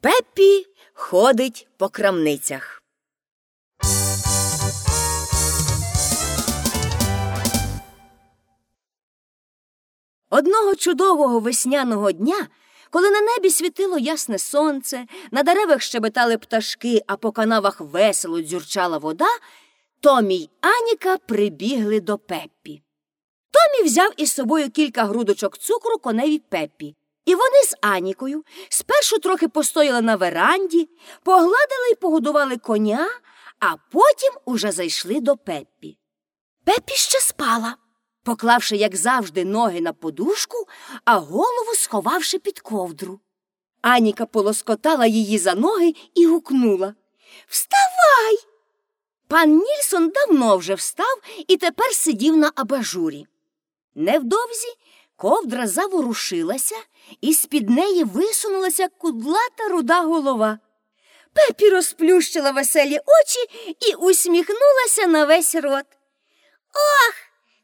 Пеппі ходить по крамницях. Одного чудового весняного дня, коли на небі світило ясне сонце, на деревах щебетали пташки, а по канавах весело дзюрчала вода, Томі й Аніка прибігли до Пеппі. Томі взяв із собою кілька грудочок цукру коневі Пеппі. І вони з Анікою спершу трохи постояли на веранді, погладили й погодували коня, а потім уже зайшли до Пеппі. Пеппі ще спала, поклавши, як завжди, ноги на подушку, а голову сховавши під ковдру. Аніка полоскотала її за ноги і гукнула Вставай! Пан Нільсон давно вже встав і тепер сидів на абажурі. Невдовзі ковдра заворушилася, і з-під неї висунулася кудлата руда голова. Пепі розплющила веселі очі і усміхнулася на весь рот. Ох,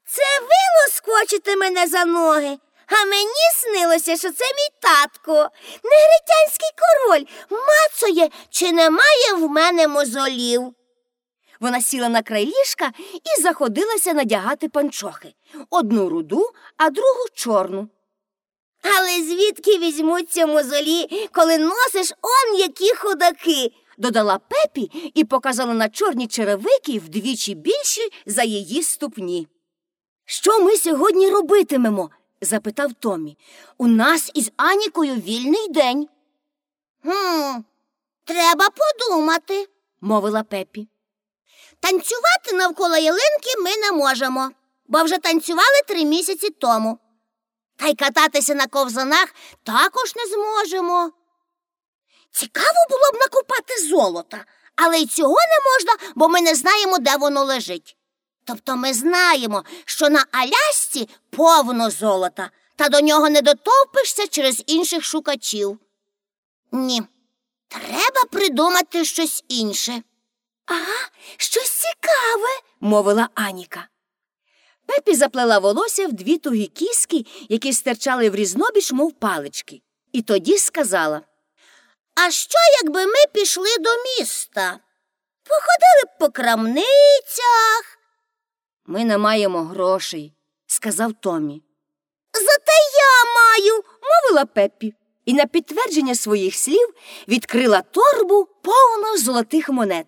це ви лоскочите мене за ноги, а мені снилося, що це мій татко, негритянський король, мацує, чи немає в мене мозолів. Вона сіла на край ліжка і заходилася надягати панчохи одну руду, а другу чорну. Але звідки візьмуться мозолі, коли носиш он які ходаки? додала Пепі і показала на чорні черевики вдвічі більші за її ступні. Що ми сьогодні робитимемо? запитав Томі. У нас із Анікою вільний день, Хм, треба подумати. мовила Пепі. Танцювати навколо ялинки ми не можемо, бо вже танцювали три місяці тому. Та й кататися на ковзанах також не зможемо. Цікаво було б накопати золота, але й цього не можна, бо ми не знаємо, де воно лежить. Тобто ми знаємо, що на Алясці повно золота, та до нього не дотовпишся через інших шукачів. Ні, треба придумати щось інше. Ага, щось цікаве, мовила Аніка. Пепі заплела волосся в дві тугі кіски, які стирчали в різнобіч, мов палички, і тоді сказала А що, якби ми пішли до міста? Походили б по крамницях. Ми не маємо грошей, сказав Томі. Зате я маю. Мовила Пеппі, і на підтвердження своїх слів відкрила торбу повну золотих монет.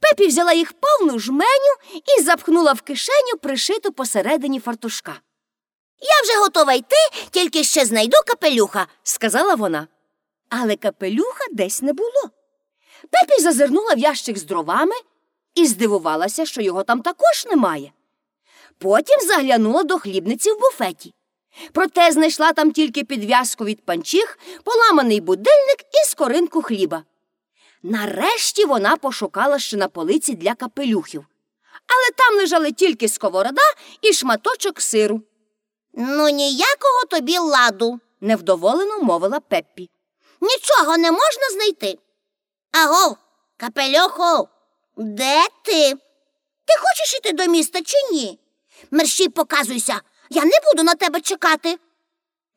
Пепі взяла їх повну жменю і запхнула в кишеню, пришиту посередині фартушка. Я вже готова йти, тільки ще знайду капелюха. сказала вона. Але капелюха десь не було. Пепі зазирнула в ящик з дровами і здивувалася, що його там також немає. Потім заглянула до хлібниці в буфеті. Проте знайшла там тільки підв'язку від панчіх, поламаний будильник і скоринку хліба. Нарешті вона пошукала ще на полиці для капелюхів. Але там лежали тільки сковорода і шматочок сиру, Ну, ніякого тобі ладу. невдоволено мовила Пеппі. Нічого не можна знайти. Агов, капелюху, де ти? Ти хочеш іти до міста чи ні? Мерщій показуйся, я не буду на тебе чекати.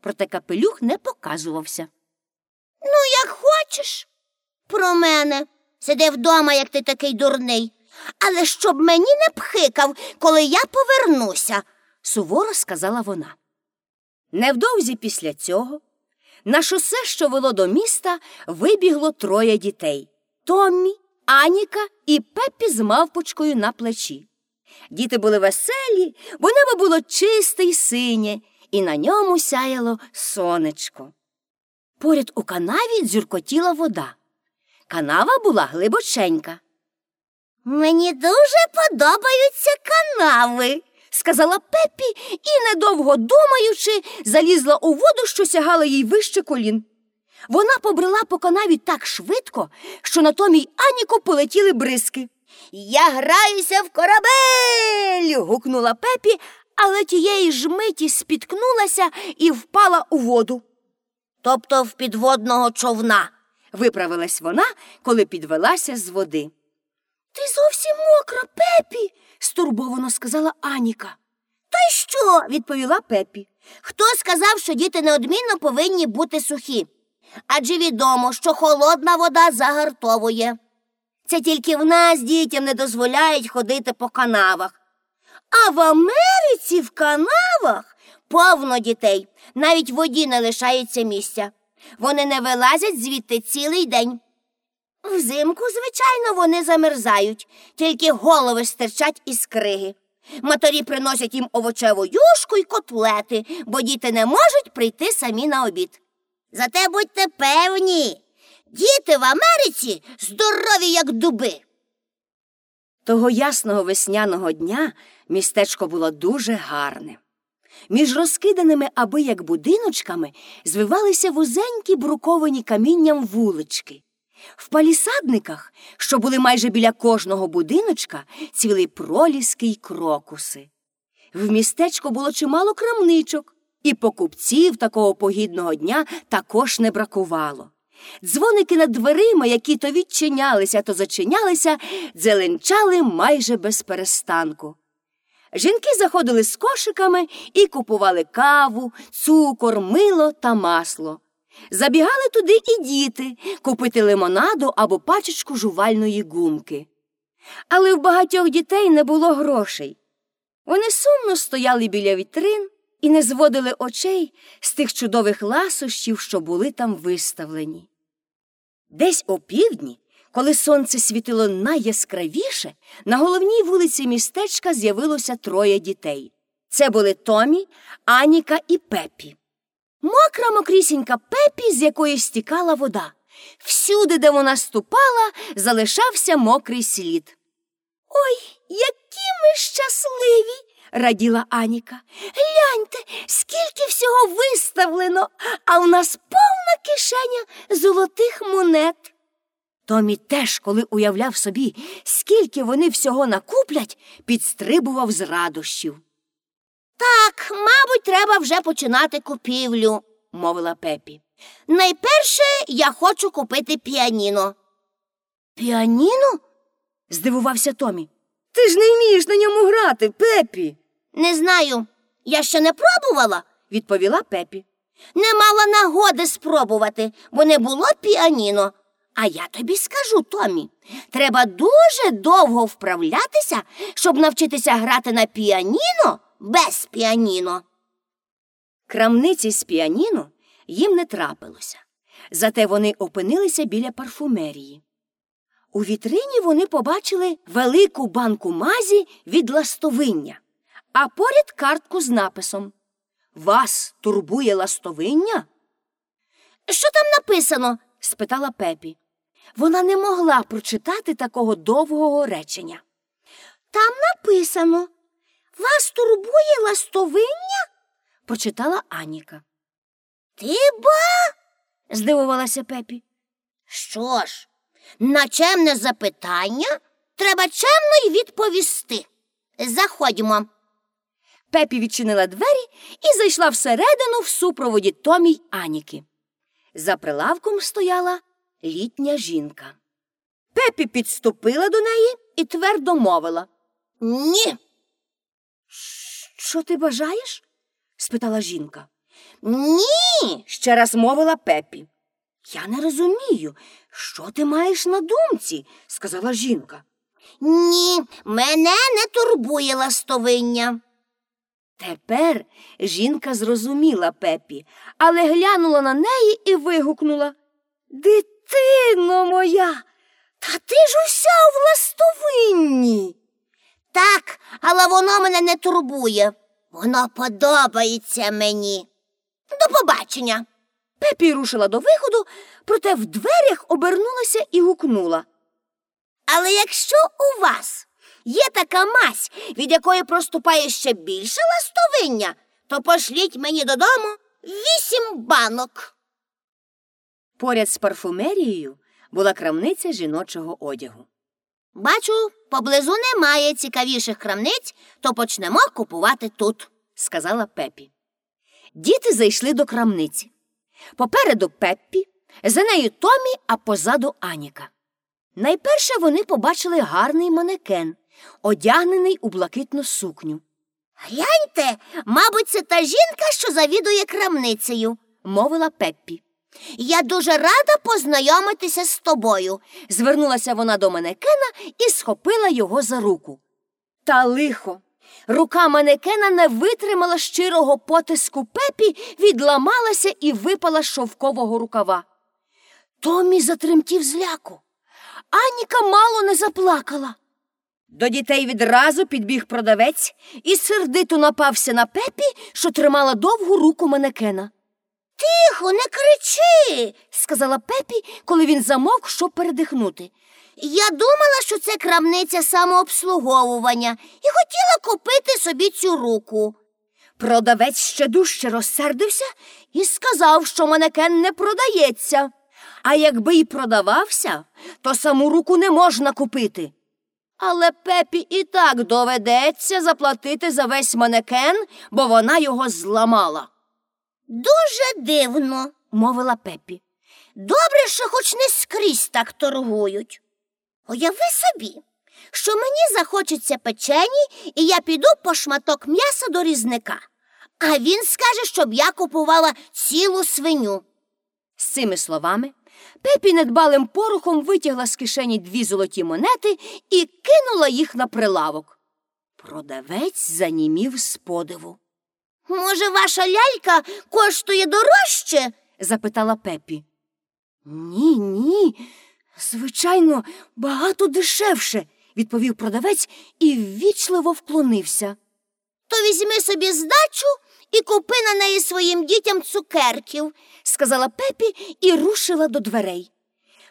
Проте капелюх не показувався. Ну, як хочеш. Про мене. Сиди вдома, як ти такий дурний. Але щоб мені не пхикав, коли я повернуся. суворо сказала вона. Невдовзі після цього на шосе, що вело до міста, вибігло троє дітей Томмі, Аніка і Пеппі з мавпочкою на плечі. Діти були веселі, бо небо було чисте й синє, і на ньому сяяло сонечко. Поряд у канаві дзюркотіла вода. Канава була глибоченька. Мені дуже подобаються канави. сказала Пеппі і, недовго думаючи, залізла у воду, що сягала їй вище колін. Вона побрела по канаві так швидко, що на Томі Аніку полетіли бризки. Я граюся в корабель. гукнула Пепі, але тієї ж миті спіткнулася і впала у воду. Тобто в підводного човна. Виправилась вона, коли підвелася з води. Ти зовсім мокра, Пепі, стурбовано сказала Аніка. Та й що? Відповіла Пепі. Хто сказав, що діти неодмінно повинні бути сухі? Адже відомо, що холодна вода загартовує. Це тільки в нас дітям не дозволяють ходити по канавах. А в Америці в канавах повно дітей, навіть воді не лишається місця. Вони не вилазять звідти цілий день. Взимку, звичайно, вони замерзають, тільки голови стирчать із криги. Маторі приносять їм овочеву юшку й котлети, бо діти не можуть прийти самі на обід. Зате будьте певні, діти в Америці здорові, як дуби. Того ясного весняного дня містечко було дуже гарне. Між розкиданими аби як будиночками звивалися вузенькі бруковані камінням вулички. В палісадниках, що були майже біля кожного будиночка, цвіли проліски й крокуси. В містечку було чимало крамничок, і покупців такого погідного дня також не бракувало. Дзвоники над дверима, які то відчинялися, то зачинялися, дзеленчали майже без перестанку. Жінки заходили з кошиками і купували каву, цукор, мило та масло. Забігали туди і діти купити лимонаду або пачечку жувальної гумки. Але в багатьох дітей не було грошей. Вони сумно стояли біля вітрин і не зводили очей з тих чудових ласощів, що були там виставлені. Десь опівдні, коли сонце світило найяскравіше, на головній вулиці містечка з'явилося троє дітей. Це були Томі, Аніка і Пепі. Мокра мокрісінька Пепі, з якої стікала вода. Всюди, де вона ступала, залишався мокрий слід. Ой, які ми щасливі, раділа Аніка. Гляньте, скільки всього виставлено, а в нас повна кишеня золотих монет. Томі теж, коли уявляв собі, скільки вони всього накуплять, підстрибував з радощів. Так, мабуть, треба вже починати купівлю, мовила Пепі. Найперше я хочу купити піаніно. Піаніно? здивувався Томі. Ти ж не вмієш на ньому грати, Пепі. Не знаю. Я ще не пробувала, відповіла Пепі. Не мала нагоди спробувати, бо не було піаніно. А я тобі скажу, Томі, треба дуже довго вправлятися, щоб навчитися грати на піаніно без піаніно. Крамниці з піаніно їм не трапилося, зате вони опинилися біля парфумерії. У вітрині вони побачили велику банку мазі від ластовиння, а поряд картку з написом Вас турбує ластовиння? Що там написано? спитала Пепі. Вона не могла прочитати такого довгого речення. Там написано Вас турбує ластовиння? прочитала Аніка. Ти ба? здивувалася Пепі. Що ж, на чемне запитання треба чемно й відповісти. Заходьмо. Пепі відчинила двері і зайшла всередину в супроводі Томі й Аніки. За прилавком стояла літня жінка. Пепі підступила до неї і твердо мовила Ні. Що ти бажаєш? спитала жінка. Ні. ще раз мовила Пепі. Я не розумію, що ти маєш на думці, сказала жінка. Ні, мене не турбує ластовиння. Тепер жінка зрозуміла Пепі, але глянула на неї і вигукнула Дитино моя, та ти ж уся в ластовинні. Так, але воно мене не турбує. Воно подобається мені. До побачення. Пепі рушила до виходу, проте в дверях обернулася і гукнула. Але якщо у вас є така мазь, від якої проступає ще більше ластовиння, то пошліть мені додому вісім банок. Поряд з парфумерією була крамниця жіночого одягу. Бачу, поблизу немає цікавіших крамниць, то почнемо купувати тут. сказала Пепі. Діти зайшли до крамниці. Попереду Пеппі, за нею Томі, а позаду Аніка. Найперше вони побачили гарний манекен, одягнений у блакитну сукню, Гляньте, мабуть, це та жінка, що завідує крамницею. мовила Пеппі. Я дуже рада познайомитися з тобою. Звернулася вона до манекена і схопила його за руку. Та лихо. Рука манекена не витримала щирого потиску пепі, відламалася і випала з шовкового рукава. Томі затремтів зляку. Аніка мало не заплакала. До дітей відразу підбіг продавець і сердито напався на пепі, що тримала довгу руку манекена. Тихо, не кричи. Сказала пепі, коли він замовк, щоб передихнути. Я думала, що це крамниця самообслуговування і хотіла купити собі цю руку. Продавець ще дужче розсердився і сказав, що манекен не продається. А якби й продавався, то саму руку не можна купити. Але пепі і так доведеться заплатити за весь манекен, бо вона його зламала, Дуже дивно. мовила пепі. Добре, що хоч не скрізь так торгують. Уяви собі, що мені захочеться печені, і я піду по шматок м'яса до різника, а він скаже, щоб я купувала цілу свиню. З цими словами Пепі недбалим порухом витягла з кишені дві золоті монети і кинула їх на прилавок. Продавець занімів з подиву. Може, ваша лялька коштує дорожче? запитала Пепі. Ні, ні. Звичайно, багато дешевше, відповів продавець і ввічливо вклонився. То візьми собі здачу і купи на неї своїм дітям цукерків. сказала Пепі і рушила до дверей.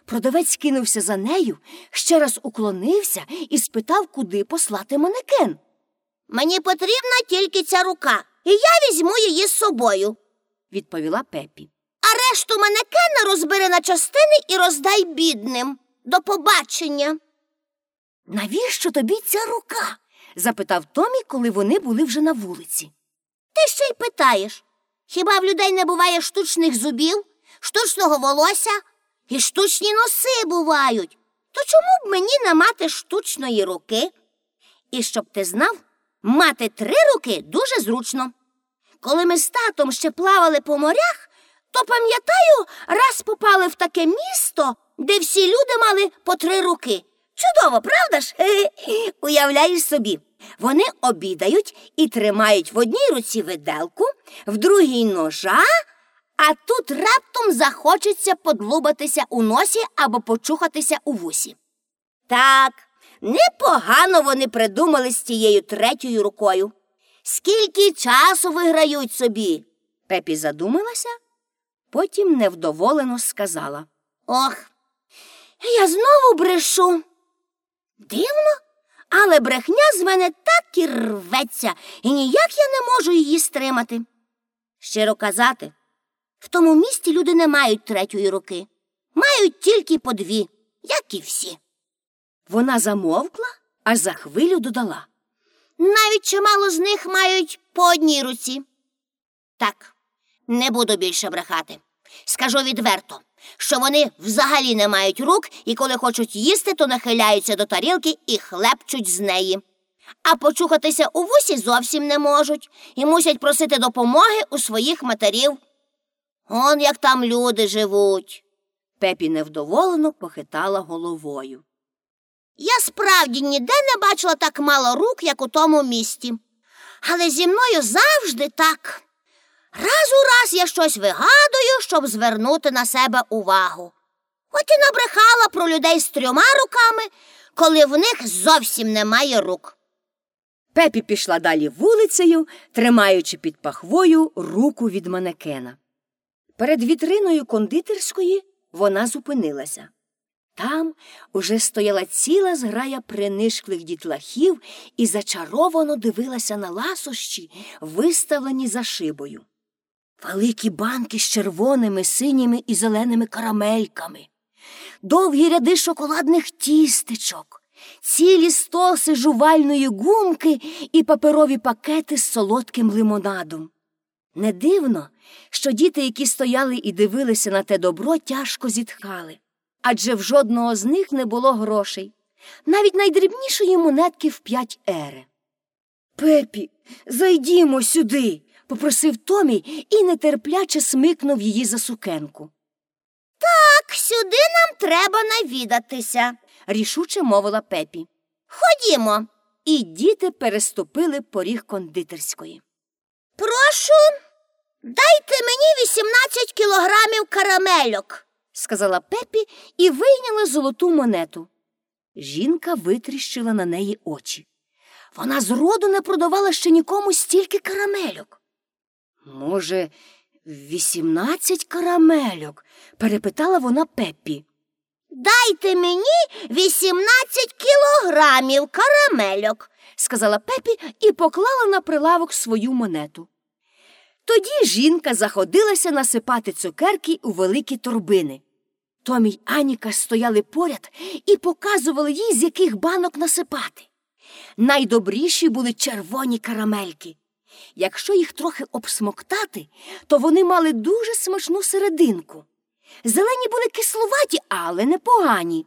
Продавець кинувся за нею, ще раз уклонився і спитав, куди послати манекен. Мені потрібна тільки ця рука, і я візьму її з собою. відповіла Пепі. А решту манекена розбери на частини і роздай бідним. До побачення. Навіщо тобі ця рука? запитав Томі, коли вони були вже на вулиці. Ти ще й питаєш. Хіба в людей не буває штучних зубів, штучного волосся і штучні носи бувають? То чому б мені не мати штучної руки? І щоб ти знав, мати три руки дуже зручно. Коли ми з татом ще плавали по морях, то пам'ятаю, раз попали в таке місто, де всі люди мали по три руки. Чудово, правда ж? Уявляєш собі, вони обідають і тримають в одній руці виделку, в другій ножа, а тут раптом захочеться подлубатися у носі або почухатися у вусі. Так, непогано вони придумали з тією третьою рукою. Скільки часу виграють собі? Пепі задумалася, потім невдоволено сказала. Ох, я знову брешу. Дивно, але брехня з мене так і рветься, і ніяк я не можу її стримати. Щиро казати, в тому місті люди не мають третьої руки, мають тільки по дві, як і всі. Вона замовкла, а за хвилю додала. Навіть чимало з них мають по одній руці. Так, не буду більше брехати. Скажу відверто, що вони взагалі не мають рук і коли хочуть їсти, то нахиляються до тарілки і хлепчуть з неї. А почухатися у вусі зовсім не можуть і мусять просити допомоги у своїх матерів. Он як там люди живуть. Пепі невдоволено похитала головою. Я справді ніде не бачила так мало рук, як у тому місті. Але зі мною завжди так. Раз у раз я щось вигадую, щоб звернути на себе увагу. От і набрехала про людей з трьома руками, коли в них зовсім немає рук. Пепі пішла далі вулицею, тримаючи під пахвою руку від манекена. Перед вітриною кондитерської вона зупинилася. Там уже стояла ціла зграя принишклих дітлахів і зачаровано дивилася на ласощі, виставлені за шибою. Великі банки з червоними, синіми і зеленими карамельками, довгі ряди шоколадних тістечок, цілі стоси жувальної гумки і паперові пакети з солодким лимонадом. Не дивно, що діти, які стояли і дивилися на те добро, тяжко зітхали, адже в жодного з них не було грошей, навіть найдрібнішої монетки в п'ять ери. Пепі, зайдімо сюди, попросив Томі і нетерпляче смикнув її за сукенку. Так, сюди нам треба навідатися. рішуче мовила пепі. Ходімо. І діти переступили поріг кондитерської. Прошу, дайте мені 18 кілограмів карамельок. Сказала пепі і вийняла золоту монету. Жінка витріщила на неї очі. Вона зроду не продавала ще нікому стільки карамельок. Може, вісімнадцять карамельок? перепитала вона Пеппі. Дайте мені 18 кілограмів карамельок. сказала Пепі і поклала на прилавок свою монету. Тоді жінка заходилася насипати цукерки у великі торбини. Томі й Аніка стояли поряд і показували їй, з яких банок насипати. Найдобріші були червоні карамельки. Якщо їх трохи обсмоктати, то вони мали дуже смачну серединку. Зелені були кислуваті, але непогані.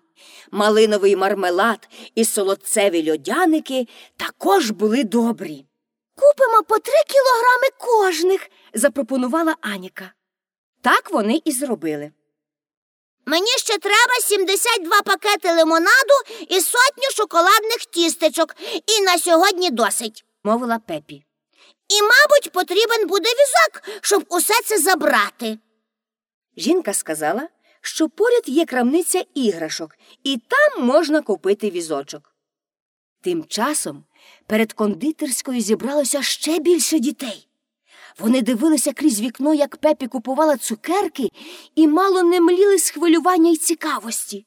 Малиновий мармелад і солодцеві льодяники також були добрі. Купимо по три кілограми кожних, запропонувала Аніка. Так вони і зробили. Мені ще треба 72 пакети лимонаду і сотню шоколадних тістечок. І на сьогодні досить. мовила Пепі. І, мабуть, потрібен буде візок, щоб усе це забрати. Жінка сказала, що поряд є крамниця іграшок, і там можна купити візочок. Тим часом перед кондитерською зібралося ще більше дітей. Вони дивилися крізь вікно, як пепі купувала цукерки, і мало не мліли з хвилювання й цікавості.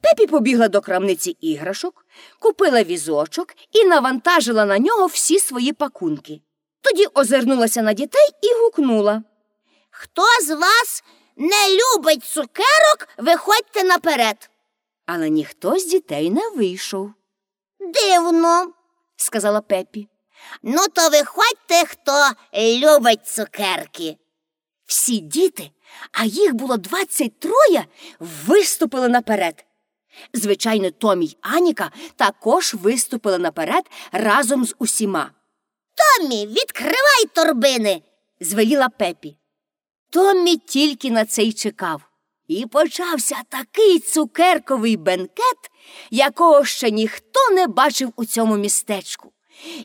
Пепі побігла до крамниці іграшок, купила візочок і навантажила на нього всі свої пакунки. Тоді озирнулася на дітей і гукнула. Хто з вас не любить цукерок, виходьте наперед. Але ніхто з дітей не вийшов, Дивно. сказала Пепі. Ну, то виходьте, хто любить цукерки. Всі діти, а їх було двадцять троє, виступили наперед. Звичайно, Томі й Аніка також виступили наперед разом з усіма, Томмі, відкривай торбини. звеліла Пепі. Томмі тільки на це й чекав. І почався такий цукерковий бенкет, якого ще ніхто не бачив у цьому містечку.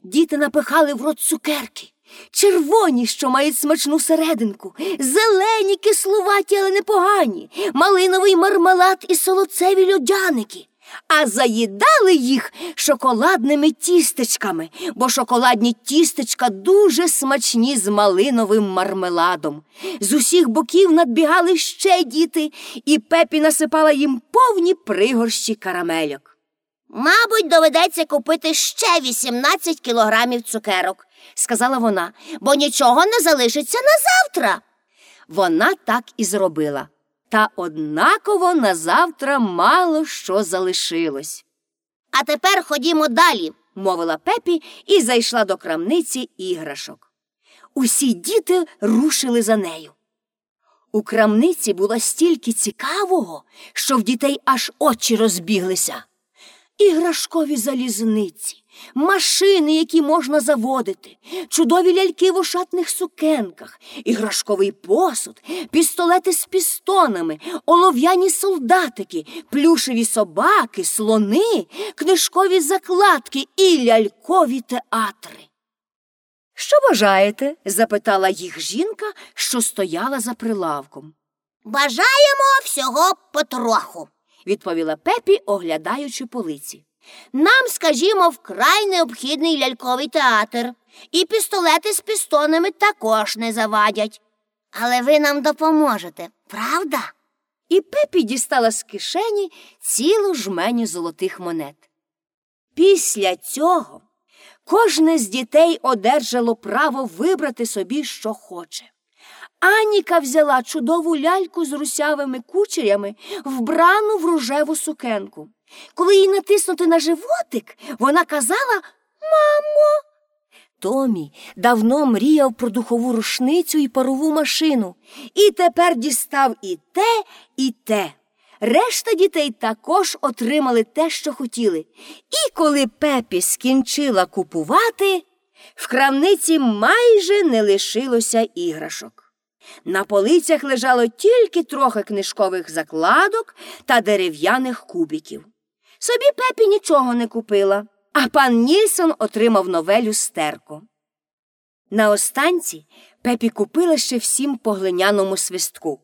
Діти напихали в рот цукерки, червоні, що мають смачну серединку, зелені, кислуваті, але непогані, малиновий мармелад і солоцеві льодяники. А заїдали їх шоколадними тістечками, бо шоколадні тістечка дуже смачні з малиновим мармеладом. З усіх боків надбігали ще діти, і пепі насипала їм повні пригорщі карамельок. Мабуть, доведеться купити ще 18 кілограмів цукерок, Сказала вона, бо нічого не залишиться на завтра. Вона так і зробила. Та однаково на завтра мало що залишилось, А тепер ходімо далі. мовила пепі і зайшла до крамниці іграшок. Усі діти рушили за нею. У крамниці було стільки цікавого, що в дітей аж очі розбіглися. Іграшкові залізниці, машини, які можна заводити, чудові ляльки в ошатних сукенках, іграшковий посуд, пістолети з пістонами, олов'яні солдатики, плюшеві собаки, слони, книжкові закладки і лялькові театри. Що бажаєте? запитала їх жінка, що стояла за прилавком, Бажаємо всього потроху. Відповіла пепі, оглядаючи полиці. Нам, скажімо, вкрай необхідний ляльковий театр. І пістолети з пістонами також не завадять. Але ви нам допоможете, правда? І Пепі дістала з кишені цілу жменю золотих монет. Після цього кожне з дітей одержало право вибрати собі, що хоче. Аніка взяла чудову ляльку з русявими кучерями, вбрану в рожеву сукенку. Коли їй натиснути на животик, вона казала Мамо. Томі давно мріяв про духову рушницю і парову машину, і тепер дістав і те, і те. Решта дітей також отримали те, що хотіли. І коли Пепі скінчила купувати, в крамниці майже не лишилося іграшок. На полицях лежало тільки трохи книжкових закладок та дерев'яних кубиків. Собі пепі нічого не купила, а пан Нільсон отримав нове люстерко. На останці пепі купила ще всім по глиняному свистку.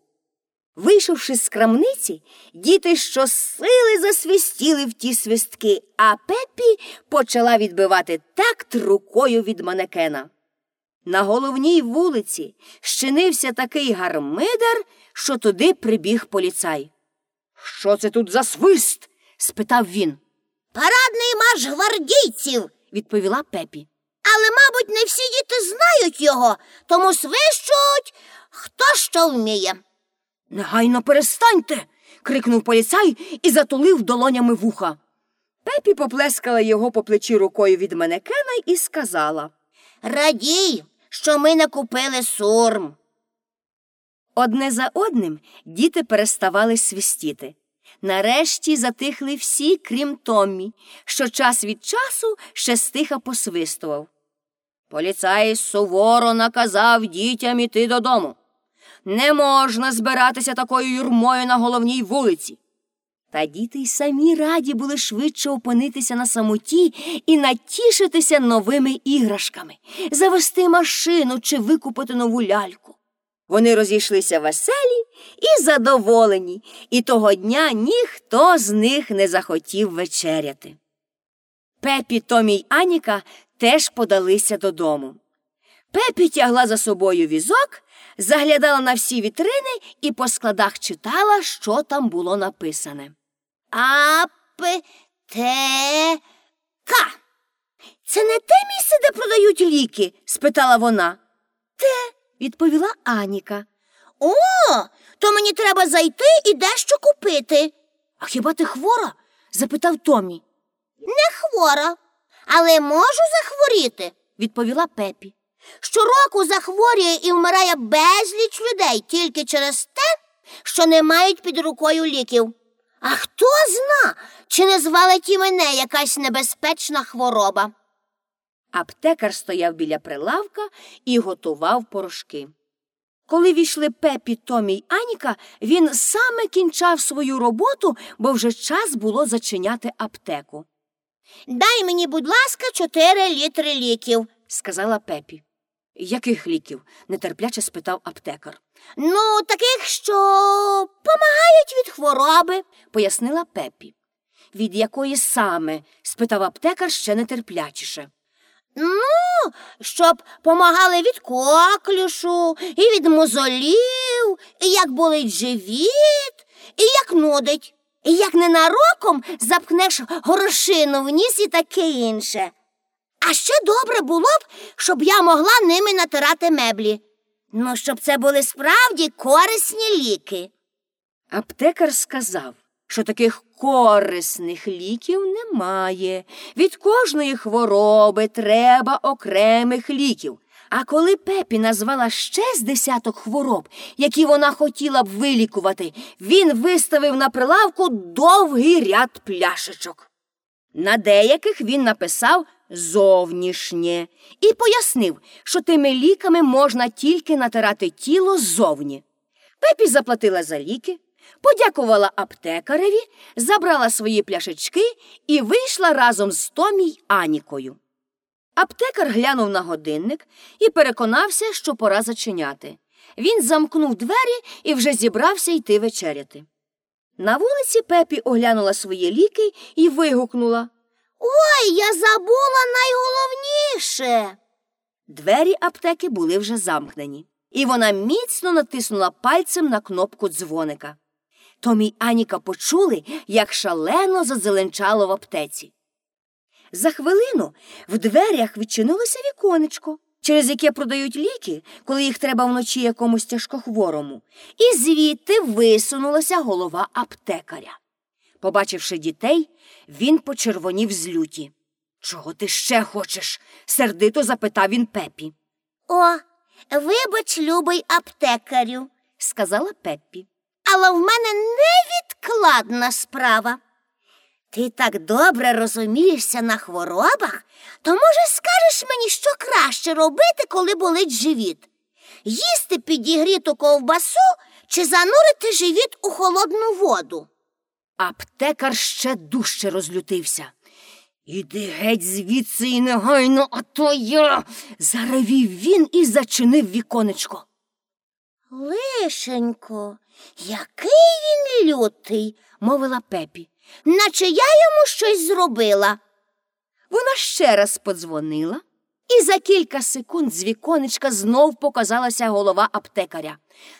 Вийшовши з крамниці, діти щосили засвистіли в ті свистки, а пепі почала відбивати такт рукою від манекена. На головній вулиці щинився такий гармидер, що туди прибіг поліцай. Що це тут за свист? спитав він. Парадний марш гвардійців, Відповіла пепі. але, мабуть, не всі діти знають його, тому свищуть, хто що вміє. Негайно перестаньте. крикнув поліцай і затулив долонями вуха. Пепі поплескала його по плечі рукою від манекена і сказала. Радій, що ми не купили сурм. Одне за одним діти переставали свистіти. Нарешті затихли всі, крім Томмі, що час від часу ще стиха посвистував. Поліцай суворо наказав дітям іти додому. Не можна збиратися такою юрмою на головній вулиці. Та діти й самі раді були швидше опинитися на самоті і натішитися новими іграшками, завести машину чи викупити нову ляльку. Вони розійшлися веселі і задоволені, і того дня ніхто з них не захотів вечеряти. Пепі, Томі й Аніка теж подалися додому. Пепі тягла за собою візок, заглядала на всі вітрини і по складах читала, що там було написане. А П Це не те місце, де продають ліки? спитала вона. Те, відповіла Аніка. О, то мені треба зайти і дещо купити. А хіба ти хвора? запитав Томі. Не хвора, але можу захворіти. Відповіла Пепі. Щороку захворює і вмирає безліч людей тільки через те, що не мають під рукою ліків. А хто зна, чи не звалить і мене якась небезпечна хвороба? Аптекар стояв біля прилавка і готував порошки. Коли війшли Пепі, Томі й Аніка, він саме кінчав свою роботу, бо вже час було зачиняти аптеку, Дай мені, будь ласка, чотири літри ліків. сказала Пепі. Яких ліків? нетерпляче спитав аптекар. Ну, таких, що помагають від хвороби. пояснила Пепі. Від якої саме? спитав аптекар ще нетерплячіше. Ну, щоб помагали від коклюшу, і від мозолів, і як болить живіт, і як нудить, і як ненароком запхнеш горошину в ніс і таке інше. А ще добре було б, щоб я могла ними натирати меблі. Ну, щоб це були справді корисні ліки. Аптекар сказав, що таких корисних ліків немає. Від кожної хвороби треба окремих ліків. А коли Пепі назвала ще з десяток хвороб, які вона хотіла б вилікувати, він виставив на прилавку довгий ряд пляшечок. На деяких він написав зовнішнє і пояснив, що тими ліками можна тільки натирати тіло ззовні. Пепі заплатила за ліки, подякувала аптекареві, забрала свої пляшечки і вийшла разом з Томі й Анікою. Аптекар глянув на годинник і переконався, що пора зачиняти. Він замкнув двері і вже зібрався йти вечеряти. На вулиці Пепі оглянула свої ліки і вигукнула. Ой, я забула найголовніше. Двері аптеки були вже замкнені, і вона міцно натиснула пальцем на кнопку дзвоника. Томі й Аніка почули, як шалено зазеленчало в аптеці. За хвилину в дверях відчинилося віконечко, через яке продають ліки, коли їх треба вночі якомусь тяжкохворому, і звідти висунулася голова аптекаря. Побачивши дітей, він почервонів з люті. Чого ти ще хочеш? сердито запитав він Пепі, О, вибач, любий аптекарю, сказала Пеппі. але в мене невідкладна справа. Ти так добре розумієшся на хворобах, то, може, скажеш мені, що краще робити, коли болить живіт? їсти підігріту ковбасу чи занурити живіт у холодну воду. Аптекар ще дужче розлютився. Іди геть звідси і негайно, а то я. заревів він і зачинив віконечко. Лишенько, який він лютий, мовила пепі. наче я йому щось зробила. Вона ще раз подзвонила, і за кілька секунд з віконечка знов показалася голова аптекаря.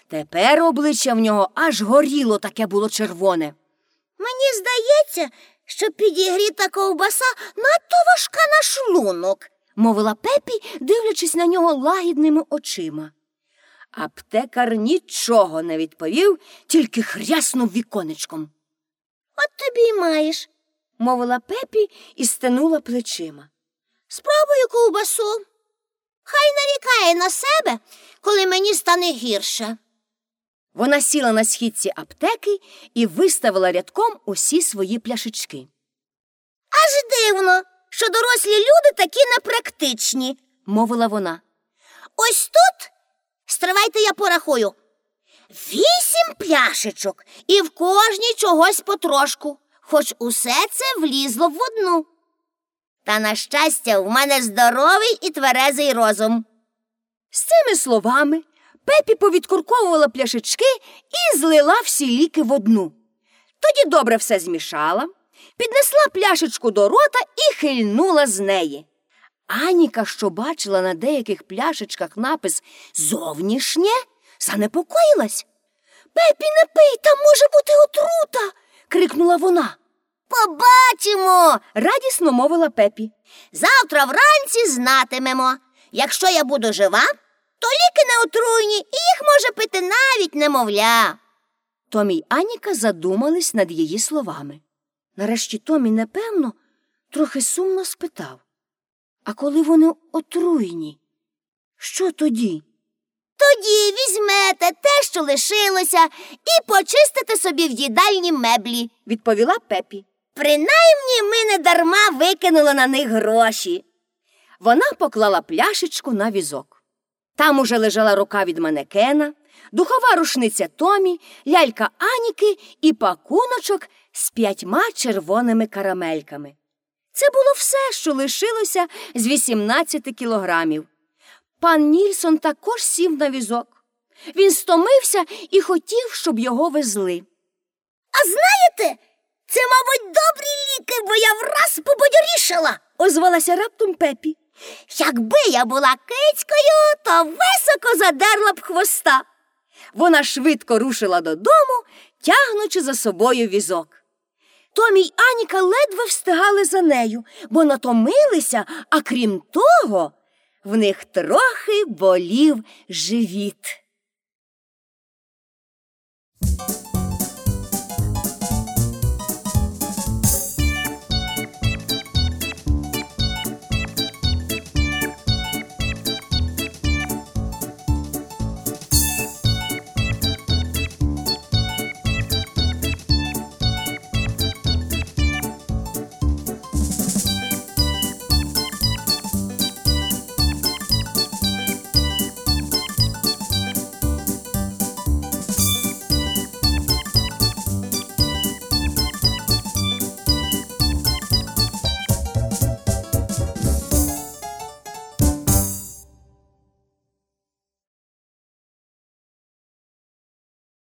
Тепер обличчя в нього аж горіло таке було червоне. Мені здається, що підігріта ковбаса надто важка на шлунок. мовила пепі, дивлячись на нього лагідними очима. Аптекар нічого не відповів, тільки хряснув віконечком. От тобі й маєш. мовила пепі і стенула плечима. Спробую ковбасу. Хай нарікає на себе, коли мені стане гірше. Вона сіла на східці аптеки і виставила рядком усі свої пляшечки. Аж дивно, що дорослі люди такі непрактичні. мовила вона. Ось тут, стривайте, я порахую. Вісім пляшечок і в кожній чогось потрошку, хоч усе це влізло в одну. Та, на щастя, в мене здоровий і тверезий розум. З цими словами пепі повідкурковувала пляшечки і злила всі ліки в одну. Тоді добре все змішала, піднесла пляшечку до рота і хильнула з неї. Аніка, що бачила на деяких пляшечках напис зовнішнє, занепокоїлась. Пепі, не пий, там може бути отрута. крикнула вона. Побачимо. Радісно мовила пепі. Завтра вранці знатимемо. Якщо я буду жива, то ліки не отруйні, і їх може пити навіть немовля. Томі й Аніка задумались над її словами. Нарешті Томі, непевно, трохи сумно спитав А коли вони отруйні? Що тоді? Тоді візьмете те, що лишилося, і почистите собі в їдальні меблі. відповіла пепі. Принаймні ми не дарма викинули на них гроші. Вона поклала пляшечку на візок. Там уже лежала рука від манекена, духова рушниця Томі, лялька Аніки і пакуночок з п'ятьма червоними карамельками. Це було все, що лишилося з 18 кілограмів. Пан Нільсон також сів на візок. Він стомився і хотів, щоб його везли. А знаєте, це, мабуть, добрі ліки, бо я враз пободyorішала. Озвалася раптом пепі. Якби я була кицькою, то високо задерла б хвоста. Вона швидко рушила додому, тягнучи за собою візок. Томі й Аніка ледве встигали за нею, бо натомилися, а крім того, в них трохи болів живіт.